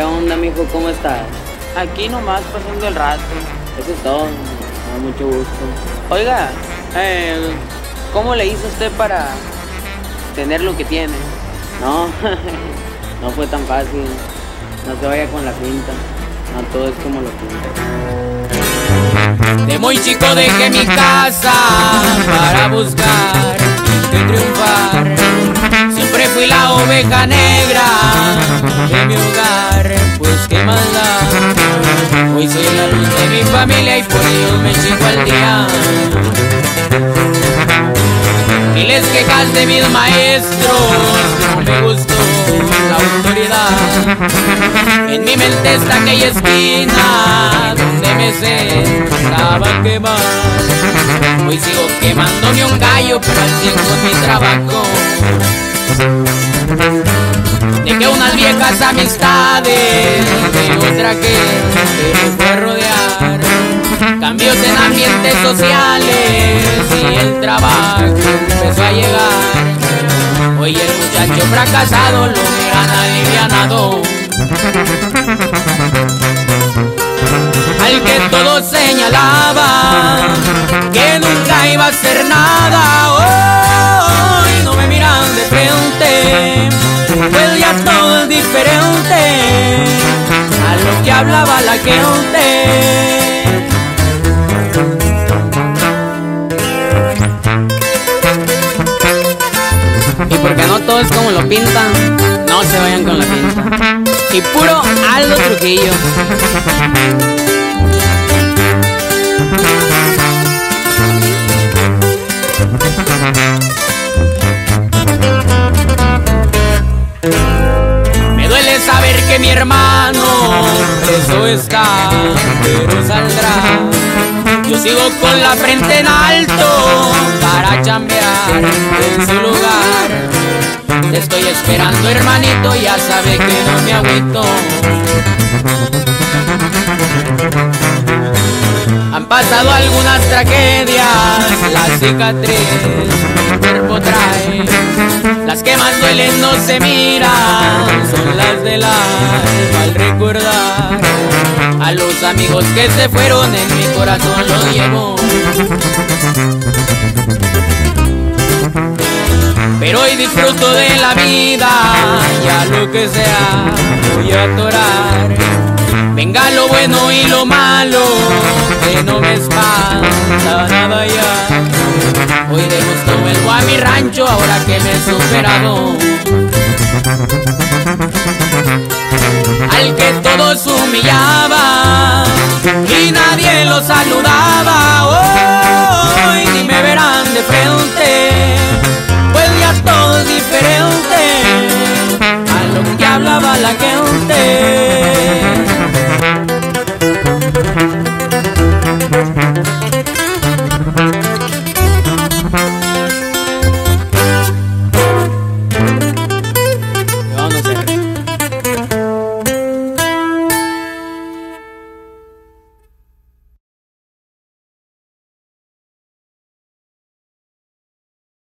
onda, mijo? ¿Cómo estás? Aquí nomás pasando el rato. Eso es todo. Me da mucho gusto. Oiga, eh, ¿cómo le hizo usted para tener lo que tiene? No, no fue tan fácil. No se vaya con la pinta. No todo es como lo pinta. De muy chico dejé mi casa para buscar que triunfar. Siempre fui la oveja negra soy la luz de mi familia y por ello me chingo al día. Miles quejas de mis maestros, no me gustó la autoridad. En mi mente está aquella esquina donde me sentaba quemar. Hoy sigo quemándome un gallo, pero al tiempo mi trabajo. Viejas amistades de otra que me fue rodear. Cambios en ambientes sociales y el trabajo empezó a llegar. Hoy el muchacho fracasado lo miran alivianado. Al que todos señalaban que nunca iba a hacer nada. Hoy no me miran de frente, pues ya es diferente a lo que hablaba la gente. Y porque no todo es como lo pintan, no se vayan con la pinta. Y puro Aldo Trujillo. Está, pero saldrá. Yo sigo con la frente en alto para chambear en su lugar. Te estoy esperando, hermanito, ya sabe que no me agüito. Han pasado algunas tragedias, la cicatriz mi cuerpo trae. Las que más duelen no se miran, son las del alma al recordar. Amigos que se fueron en mi corazón los llevo. Pero hoy disfruto de la vida, ya lo que sea voy a atorar. Venga lo bueno y lo malo, que no me espanta nada ya. Hoy de gusto vuelvo a mi rancho ahora que me he superado. Al que todos humillaban y nadie lo saludaba. Hoy ni me verán de frente.